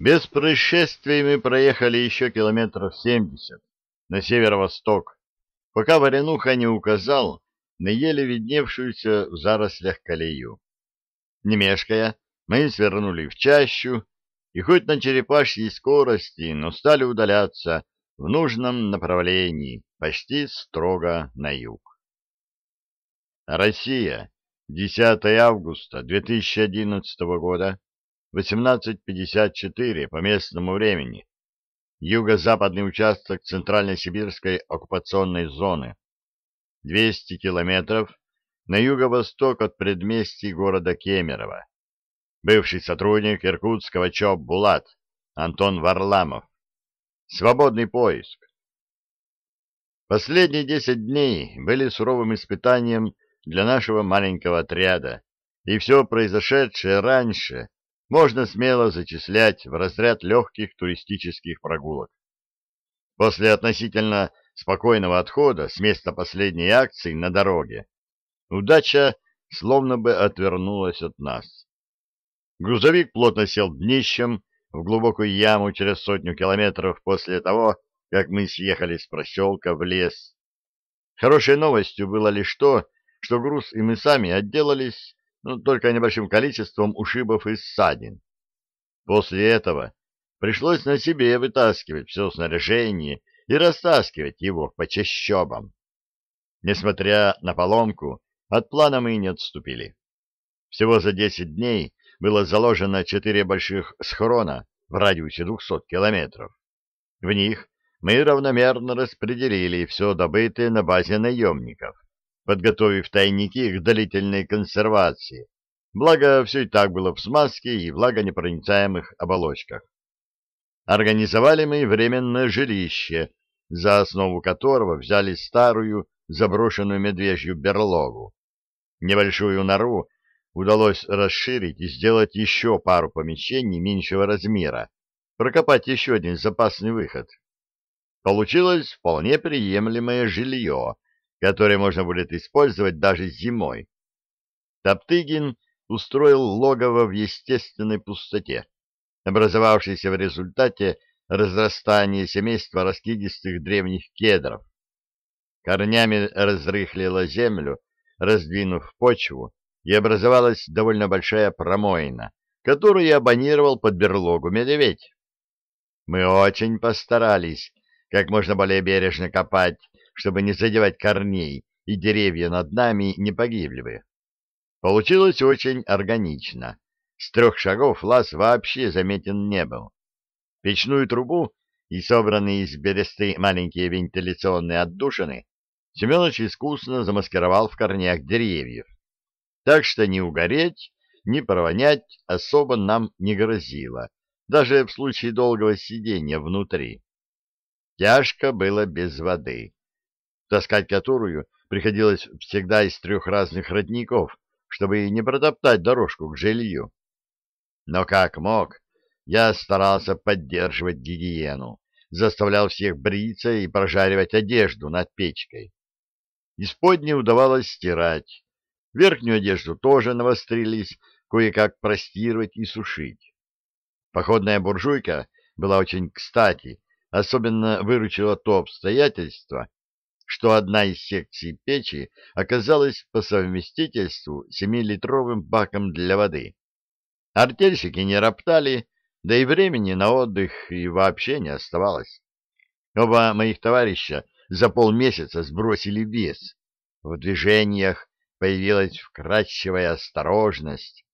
Без происшествий мы проехали еще километров семьдесят на северо-восток, пока Варенуха не указал на еле видневшуюся в зарослях колею. Не мешкая, мы свернули в чащу, и хоть на черепашьей скорости, но стали удаляться в нужном направлении, почти строго на юг. Россия, 10 августа 2011 года, 18.54 по местному времени. Юго-западный участок Центрально-Сибирской оккупационной зоны. 200 километров на юго-восток от предместий города Кемерово. Бывший сотрудник иркутского ЧОП «Булат» Антон Варламов. Свободный поиск. Последние 10 дней были суровым испытанием для нашего маленького отряда, и все произошедшее раньше можно смело зачислять в разряд легких туристических прогулок. После относительно спокойного отхода с места последней акции на дороге, удача словно бы отвернулась от нас. Грузовик плотно сел днищем в глубокую яму через сотню километров после того, как мы съехали с проселка в лес. Хорошей новостью было лишь то, что груз и мы сами отделались ну, только небольшим количеством ушибов и ссадин. После этого пришлось на себе вытаскивать все снаряжение и растаскивать его по чащобам. Несмотря на поломку, от плана мы не отступили. Всего за 10 дней было заложено четыре больших схрона в радиусе 200 километров. В них мы равномерно распределили все добытое на базе наемников подготовив тайники к длительной консервации, благо все и так было в смазке и влагонепроницаемых оболочках. Организовали мы временное жилище, за основу которого взяли старую заброшенную медвежью берлогу. Небольшую нору удалось расширить и сделать еще пару помещений меньшего размера, прокопать еще один запасный выход. Получилось вполне приемлемое жилье, которое можно будет использовать даже зимой. Топтыгин устроил логово в естественной пустоте, образовавшейся в результате разрастания семейства раскидистых древних кедров. Корнями разрыхлила землю, раздвинув почву, и образовалась довольно большая промоина, которую абонировал под берлогу медведь. Мы очень постарались как можно более бережно копать чтобы не задевать корней, и деревья над нами не погибли бы. Получилось очень органично. С трех шагов лаз вообще заметен не был. Печную трубу и собранные из бересты маленькие вентиляционные отдушины Семенович искусно замаскировал в корнях деревьев. Так что ни угореть, ни провонять особо нам не грозило, даже в случае долгого сидения внутри. Тяжко было без воды таскать которую приходилось всегда из трех разных родников, чтобы не протоптать дорожку к жилью. Но как мог, я старался поддерживать гигиену, заставлял всех бриться и прожаривать одежду над печкой. Исподней удавалось стирать, верхнюю одежду тоже навострились кое-как простировать и сушить. Походная буржуйка была очень кстати, особенно выручила то обстоятельство, что одна из секций печи оказалась по совместительству семилитровым баком для воды. Артельщики не роптали, да и времени на отдых и вообще не оставалось. Оба моих товарища за полмесяца сбросили вес. В движениях появилась вкрадчивая осторожность.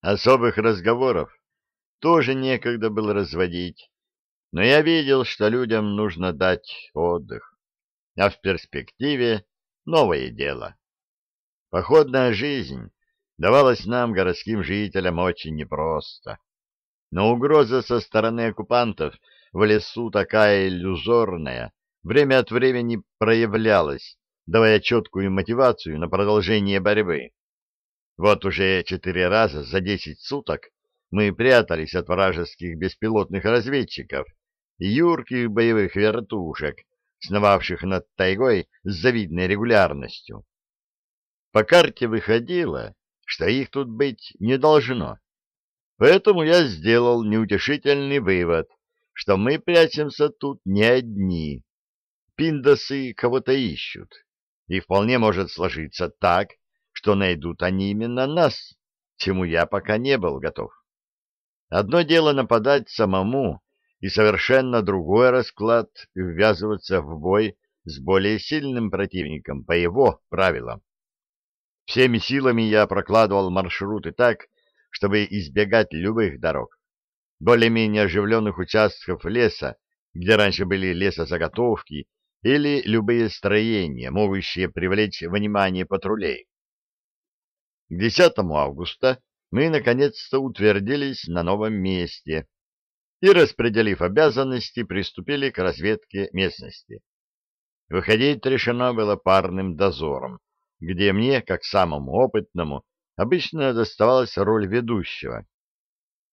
Особых разговоров тоже некогда было разводить, но я видел, что людям нужно дать отдых а в перспективе новое дело. Походная жизнь давалась нам, городским жителям, очень непросто. Но угроза со стороны оккупантов в лесу такая иллюзорная, время от времени проявлялась, давая четкую мотивацию на продолжение борьбы. Вот уже четыре раза за десять суток мы прятались от вражеских беспилотных разведчиков и юрких боевых вертушек, сновавших над тайгой с завидной регулярностью. По карте выходило, что их тут быть не должно. Поэтому я сделал неутешительный вывод, что мы прячемся тут не одни. Пиндосы кого-то ищут, и вполне может сложиться так, что найдут они именно нас, чему я пока не был готов. Одно дело нападать самому, и совершенно другой расклад ввязываться в бой с более сильным противником по его правилам. Всеми силами я прокладывал маршруты так, чтобы избегать любых дорог. Более-менее оживленных участков леса, где раньше были лесозаготовки, или любые строения, могущие привлечь внимание патрулей. К 10 августа мы наконец-то утвердились на новом месте и, распределив обязанности, приступили к разведке местности. Выходить решено было парным дозором, где мне, как самому опытному, обычно доставалась роль ведущего.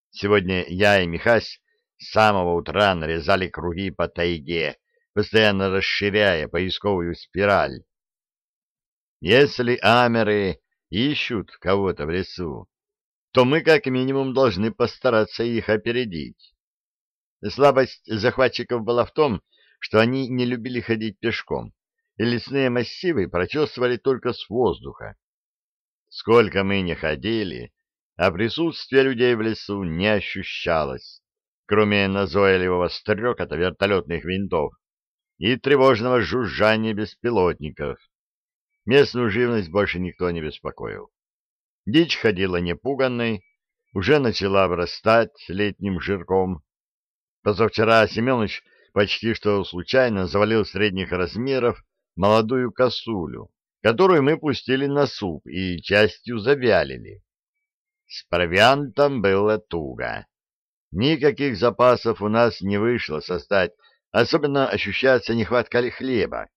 Сегодня я и Михась с самого утра нарезали круги по тайге, постоянно расширяя поисковую спираль. Если амеры ищут кого-то в лесу, то мы как минимум должны постараться их опередить. Слабость захватчиков была в том, что они не любили ходить пешком, и лесные массивы прочесывали только с воздуха. Сколько мы не ходили, а присутствие людей в лесу не ощущалось, кроме назойливого стрекота вертолетных винтов и тревожного жужжания беспилотников. Местную живность больше никто не беспокоил. Дичь ходила непуганной, уже начала вырастать летним жирком. Позавчера Семенович почти что случайно завалил средних размеров молодую косулю, которую мы пустили на суп и частью завялили. С провиантом было туго. Никаких запасов у нас не вышло создать, особенно ощущается нехватка хлеба.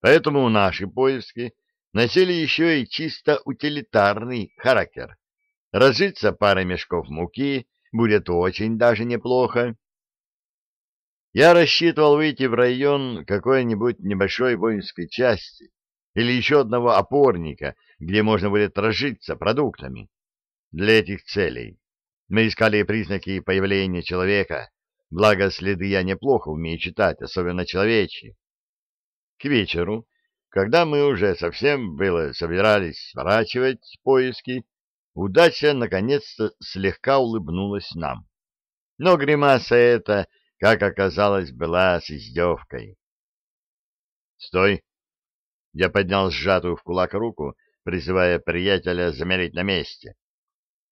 Поэтому наши поиски носили еще и чисто утилитарный характер. Разжиться парой мешков муки будет очень даже неплохо. Я рассчитывал выйти в район какой-нибудь небольшой воинской части или еще одного опорника, где можно будет разжиться продуктами. Для этих целей мы искали признаки появления человека, благо следы я неплохо умею читать, особенно человечьи. К вечеру когда мы уже совсем было собирались сворачивать поиски, удача наконец-то слегка улыбнулась нам. Но гримаса эта, как оказалось, была с издевкой. «Стой!» Я поднял сжатую в кулак руку, призывая приятеля замереть на месте.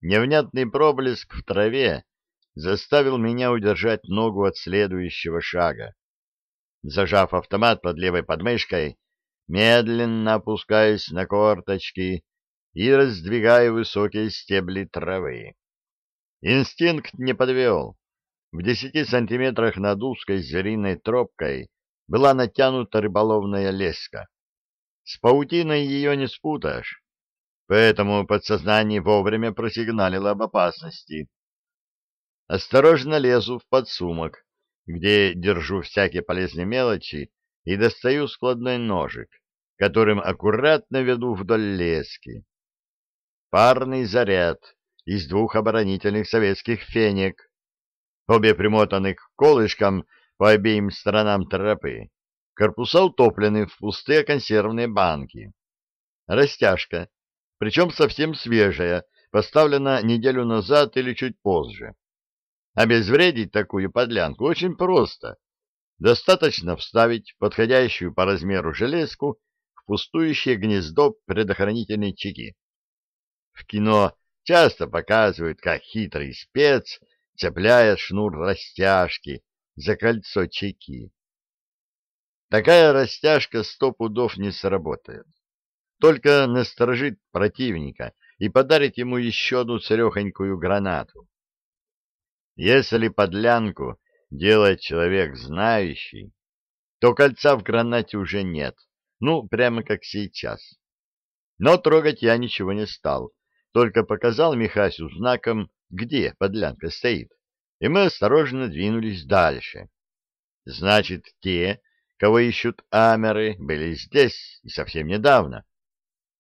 Невнятный проблеск в траве заставил меня удержать ногу от следующего шага. Зажав автомат под левой подмышкой, медленно опускаясь на корточки и раздвигая высокие стебли травы. Инстинкт не подвел. В десяти сантиметрах над узкой звериной тропкой была натянута рыболовная леска. С паутиной ее не спутаешь, поэтому подсознание вовремя просигналило об опасности. Осторожно лезу в подсумок, где держу всякие полезные мелочи и достаю складной ножик, которым аккуратно веду вдоль лески. Парный заряд из двух оборонительных советских фенек, обе примотаны к колышкам по обеим сторонам тропы, корпуса утоплены в пустые консервные банки. Растяжка, причем совсем свежая, поставлена неделю назад или чуть позже. Обезвредить такую подлянку очень просто. Достаточно вставить подходящую по размеру железку в пустующее гнездо предохранительной чеки. В кино часто показывают, как хитрый спец цепляет шнур растяжки за кольцо чеки. Такая растяжка сто пудов не сработает. Только насторожит противника и подарит ему еще одну царехонькую гранату. Если подлянку делает человек знающий, то кольца в гранате уже нет, ну, прямо как сейчас. Но трогать я ничего не стал, только показал Михасю знаком, где подлянка стоит, и мы осторожно двинулись дальше. Значит, те, кого ищут амеры, были здесь и совсем недавно.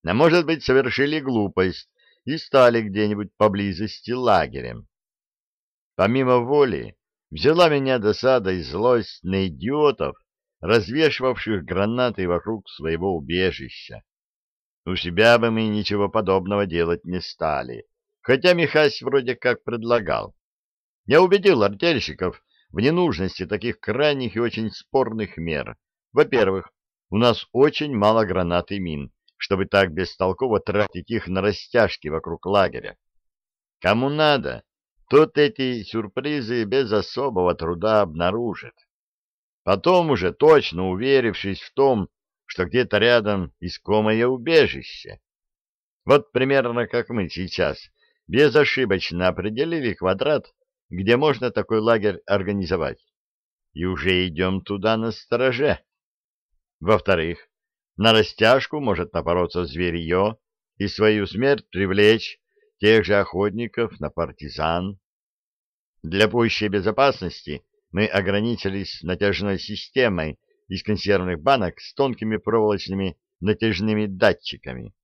А может быть, совершили глупость и стали где-нибудь поблизости лагерем, Помимо воли, взяла меня досада и злость на идиотов, развешивавших гранаты вокруг своего убежища. У себя бы мы ничего подобного делать не стали, хотя Михась вроде как предлагал. Я убедил артельщиков в ненужности таких крайних и очень спорных мер. Во-первых, у нас очень мало гранат и мин, чтобы так бестолково тратить их на растяжки вокруг лагеря. Кому надо, тот эти сюрпризы без особого труда обнаружит. Потом уже, точно уверившись в том, что где-то рядом искомое убежище. Вот примерно как мы сейчас безошибочно определили квадрат, где можно такой лагерь организовать, и уже идем туда на стороже. Во-вторых, на растяжку может напороться зверье и свою смерть привлечь тех же охотников на партизан. Для пущей безопасности мы ограничились натяжной системой из консервных банок с тонкими проволочными натяжными датчиками.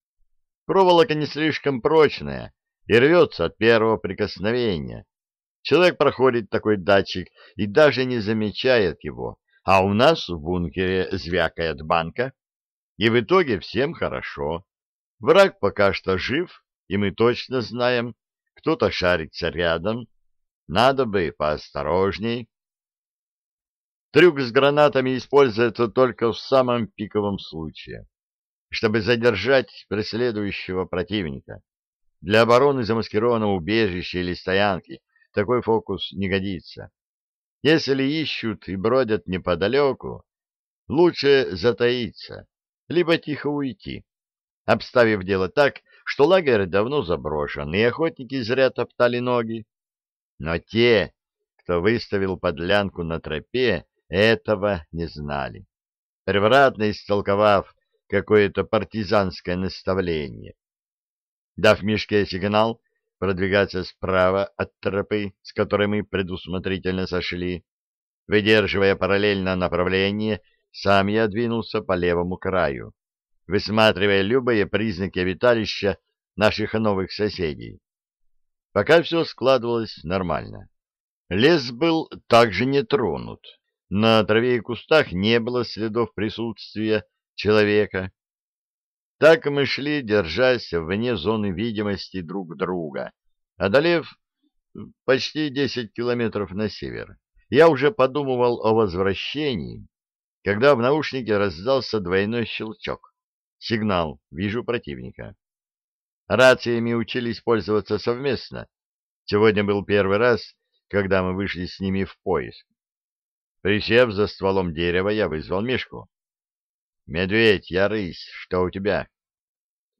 Проволока не слишком прочная и рвется от первого прикосновения. Человек проходит такой датчик и даже не замечает его, а у нас в бункере звякает банка, и в итоге всем хорошо. Враг пока что жив, и мы точно знаем, кто-то шарится рядом. Надо бы поосторожней. Трюк с гранатами используется только в самом пиковом случае, чтобы задержать преследующего противника. Для обороны замаскированного убежища или стоянки такой фокус не годится. Если ищут и бродят неподалеку, лучше затаиться, либо тихо уйти, обставив дело так, что лагерь давно заброшен, и охотники зря топтали ноги. Но те, кто выставил подлянку на тропе, этого не знали, превратно истолковав какое-то партизанское наставление. Дав Мишке сигнал продвигаться справа от тропы, с которой мы предусмотрительно сошли, выдерживая параллельно направление, сам я двинулся по левому краю, высматривая любые признаки обиталища наших новых соседей. Пока все складывалось нормально. Лес был также не тронут. На траве и кустах не было следов присутствия человека. Так мы шли, держась вне зоны видимости друг друга, одолев почти десять километров на север. Я уже подумывал о возвращении, когда в наушнике раздался двойной щелчок. Сигнал «Вижу противника». Рациями учились пользоваться совместно. Сегодня был первый раз, когда мы вышли с ними в поиск. Присев за стволом дерева, я вызвал Мишку. — Медведь, я рысь, что у тебя?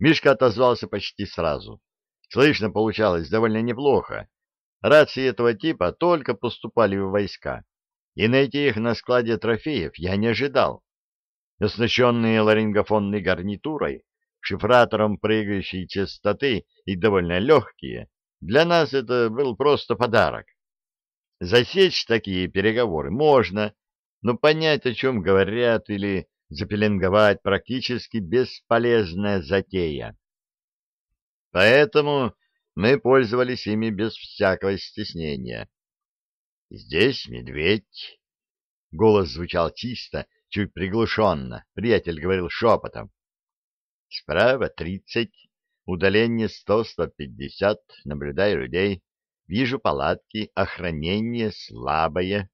Мишка отозвался почти сразу. Слышно получалось довольно неплохо. Рации этого типа только поступали в войска, и найти их на складе трофеев я не ожидал. Оснащенные ларингофонной гарнитурой, шифратором прыгающей частоты и довольно легкие, для нас это был просто подарок. Засечь такие переговоры можно, но понять, о чем говорят, или запеленговать практически бесполезная затея. Поэтому мы пользовались ими без всякого стеснения. «Здесь медведь». Голос звучал чисто, чуть приглушенно. Приятель говорил шепотом. «Справа тридцать, удаление сто-сто пятьдесят, наблюдаю людей». Вижу палатки, охранение слабое.